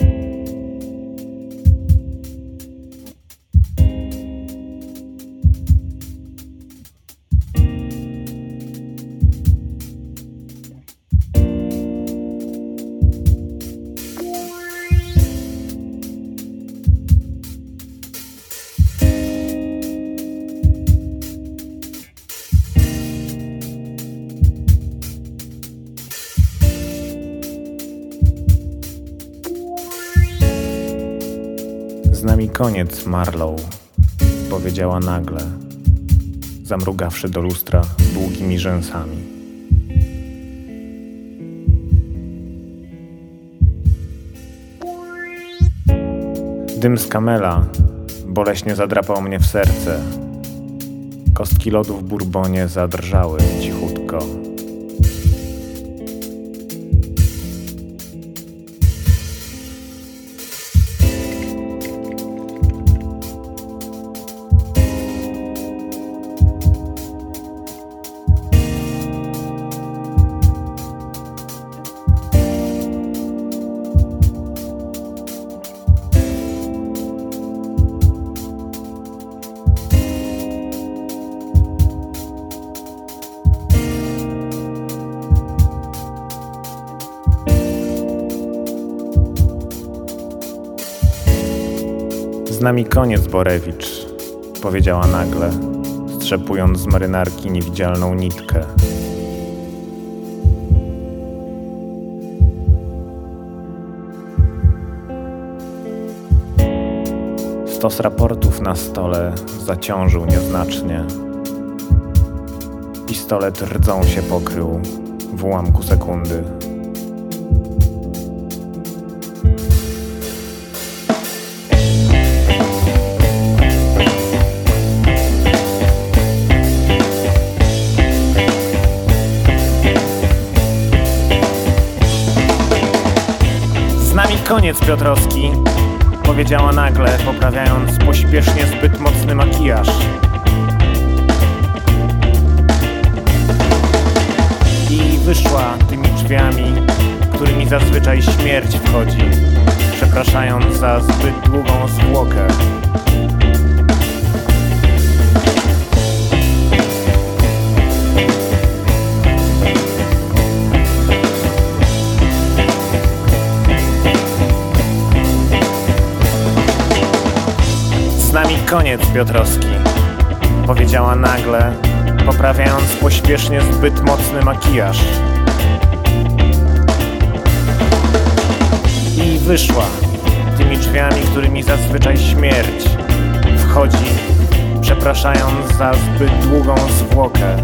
you Z nami koniec, Marlow, powiedziała nagle, zamrugawszy do lustra długimi rzęsami. Dym z kamela boleśnie zadrapał mnie w serce. Kostki lodu w burbonie zadrżały cichutko. Nami koniec, Borewicz, powiedziała nagle, strzepując z marynarki niewidzialną nitkę. Stos raportów na stole zaciążył nieznacznie. Pistolet rdzą się pokrył w ułamku sekundy. Koniec, Piotrowski, powiedziała nagle, poprawiając pośpiesznie zbyt mocny makijaż. I wyszła tymi drzwiami, którymi zazwyczaj śmierć wchodzi, przepraszając za zbyt długą zwłokę. Koniec, Piotrowski, powiedziała nagle, poprawiając pośpiesznie zbyt mocny makijaż. I wyszła tymi drzwiami, którymi zazwyczaj śmierć wchodzi, przepraszając za zbyt długą zwłokę.